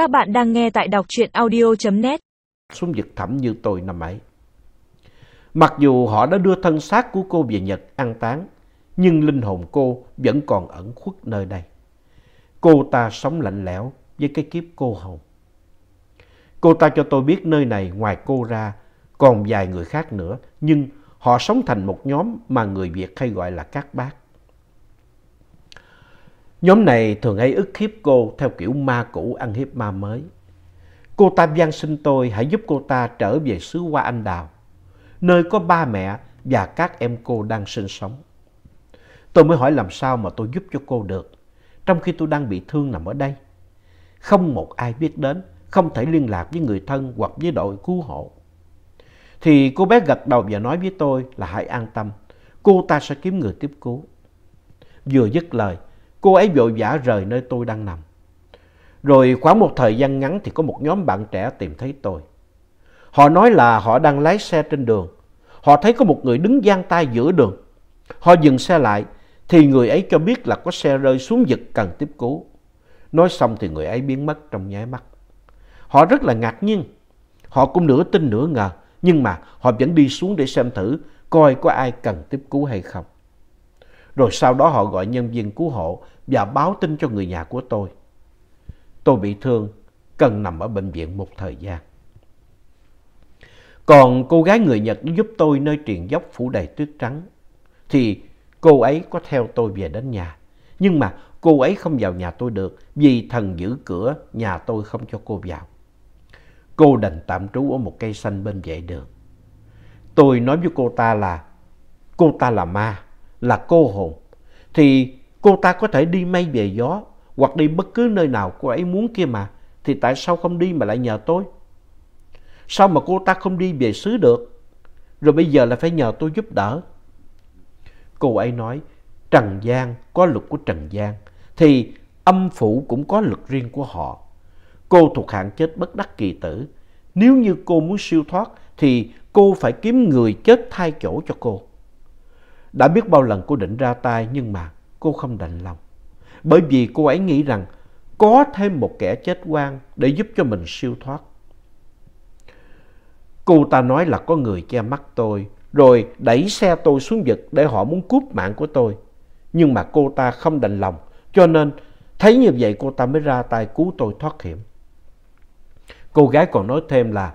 Các bạn đang nghe tại đọc truyện audio.net. xuống vực thẳm như tôi năm ấy. Mặc dù họ đã đưa thân xác của cô về Nhật an táng, nhưng linh hồn cô vẫn còn ẩn khuất nơi đây. Cô ta sống lạnh lẽo với cái kiếp cô hầu Cô ta cho tôi biết nơi này ngoài cô ra còn vài người khác nữa, nhưng họ sống thành một nhóm mà người Việt hay gọi là các bác. Nhóm này thường hay ức hiếp cô theo kiểu ma cũ ăn hiếp ma mới. Cô ta gian xin tôi hãy giúp cô ta trở về xứ Hoa Anh Đào, nơi có ba mẹ và các em cô đang sinh sống. Tôi mới hỏi làm sao mà tôi giúp cho cô được, trong khi tôi đang bị thương nằm ở đây. Không một ai biết đến, không thể liên lạc với người thân hoặc với đội cứu hộ. Thì cô bé gật đầu và nói với tôi là hãy an tâm, cô ta sẽ kiếm người tiếp cứu. Vừa dứt lời, cô ấy vội vã rời nơi tôi đang nằm. Rồi khoảng một thời gian ngắn thì có một nhóm bạn trẻ tìm thấy tôi. Họ nói là họ đang lái xe trên đường. Họ thấy có một người đứng giang tay giữa đường. Họ dừng xe lại thì người ấy cho biết là có xe rơi xuống vực cần tiếp cứu. Nói xong thì người ấy biến mất trong nháy mắt. Họ rất là ngạc nhiên. Họ cũng nửa tin nửa ngờ. Nhưng mà họ vẫn đi xuống để xem thử coi có ai cần tiếp cứu hay không. Rồi sau đó họ gọi nhân viên cứu hộ và báo tin cho người nhà của tôi. Tôi bị thương, cần nằm ở bệnh viện một thời gian. Còn cô gái người Nhật giúp tôi nơi triền dốc phủ đầy tuyết trắng, thì cô ấy có theo tôi về đến nhà. Nhưng mà cô ấy không vào nhà tôi được vì thần giữ cửa nhà tôi không cho cô vào. Cô đành tạm trú ở một cây xanh bên vệ đường. Tôi nói với cô ta là cô ta là ma, là cô hồn. Thì cô ta có thể đi mây về gió hoặc đi bất cứ nơi nào cô ấy muốn kia mà. Thì tại sao không đi mà lại nhờ tôi? Sao mà cô ta không đi về xứ được? Rồi bây giờ là phải nhờ tôi giúp đỡ. Cô ấy nói, Trần gian có luật của Trần gian, thì âm phủ cũng có luật riêng của họ. Cô thuộc hạng chết bất đắc kỳ tử. Nếu như cô muốn siêu thoát, thì cô phải kiếm người chết thay chỗ cho cô. Đã biết bao lần cô định ra tay nhưng mà cô không đành lòng. Bởi vì cô ấy nghĩ rằng có thêm một kẻ chết oan để giúp cho mình siêu thoát. Cô ta nói là có người che mắt tôi, rồi đẩy xe tôi xuống vực để họ muốn cướp mạng của tôi. Nhưng mà cô ta không đành lòng, cho nên thấy như vậy cô ta mới ra tay cứu tôi thoát hiểm. Cô gái còn nói thêm là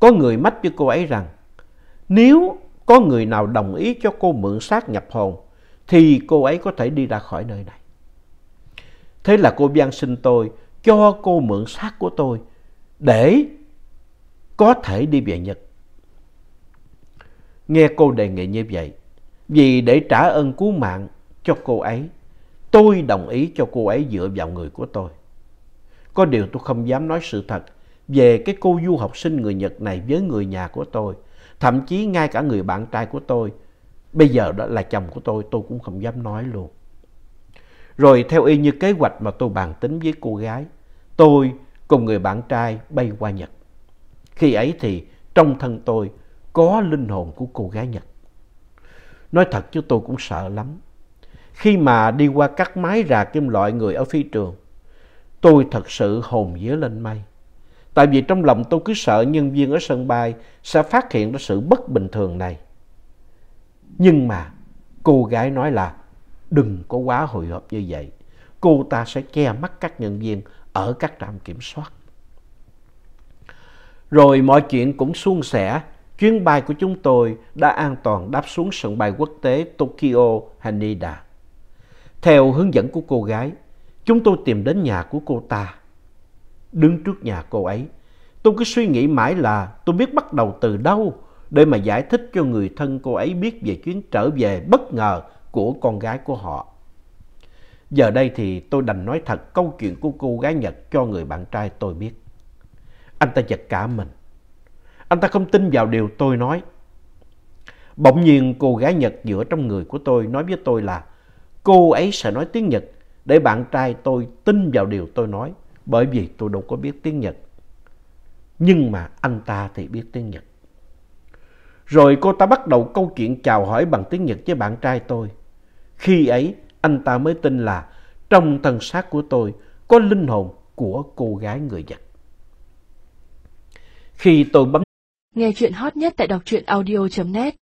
có người mách với cô ấy rằng nếu có người nào đồng ý cho cô mượn xác nhập hồn thì cô ấy có thể đi ra khỏi nơi này. Thế là cô van xin tôi cho cô mượn xác của tôi để có thể đi về Nhật. Nghe cô đề nghị như vậy, vì để trả ơn cứu mạng cho cô ấy, tôi đồng ý cho cô ấy dựa vào người của tôi. Có điều tôi không dám nói sự thật về cái cô du học sinh người Nhật này với người nhà của tôi. Thậm chí ngay cả người bạn trai của tôi, bây giờ đó là chồng của tôi, tôi cũng không dám nói luôn. Rồi theo y như kế hoạch mà tôi bàn tính với cô gái, tôi cùng người bạn trai bay qua Nhật. Khi ấy thì trong thân tôi có linh hồn của cô gái Nhật. Nói thật chứ tôi cũng sợ lắm. Khi mà đi qua các mái rà kim loại người ở phi trường, tôi thật sự hồn vía lên mây. Tại vì trong lòng tôi cứ sợ nhân viên ở sân bay sẽ phát hiện ra sự bất bình thường này. Nhưng mà cô gái nói là đừng có quá hồi hộp như vậy. Cô ta sẽ che mắt các nhân viên ở các trạm kiểm soát. Rồi mọi chuyện cũng suôn sẻ. Chuyến bay của chúng tôi đã an toàn đáp xuống sân bay quốc tế Tokyo Haneda. Theo hướng dẫn của cô gái, chúng tôi tìm đến nhà của cô ta. Đứng trước nhà cô ấy, tôi cứ suy nghĩ mãi là tôi biết bắt đầu từ đâu để mà giải thích cho người thân cô ấy biết về chuyến trở về bất ngờ của con gái của họ. Giờ đây thì tôi đành nói thật câu chuyện của cô gái Nhật cho người bạn trai tôi biết. Anh ta giật cả mình. Anh ta không tin vào điều tôi nói. Bỗng nhiên cô gái Nhật giữa trong người của tôi nói với tôi là cô ấy sẽ nói tiếng Nhật để bạn trai tôi tin vào điều tôi nói bởi vì tôi đâu có biết tiếng Nhật. Nhưng mà anh ta thì biết tiếng Nhật. Rồi cô ta bắt đầu câu chuyện chào hỏi bằng tiếng Nhật với bạn trai tôi. Khi ấy, anh ta mới tin là trong thân xác của tôi có linh hồn của cô gái người Nhật. Khi tôi bấm Nghe chuyện hot nhất tại đọc truyện audio.net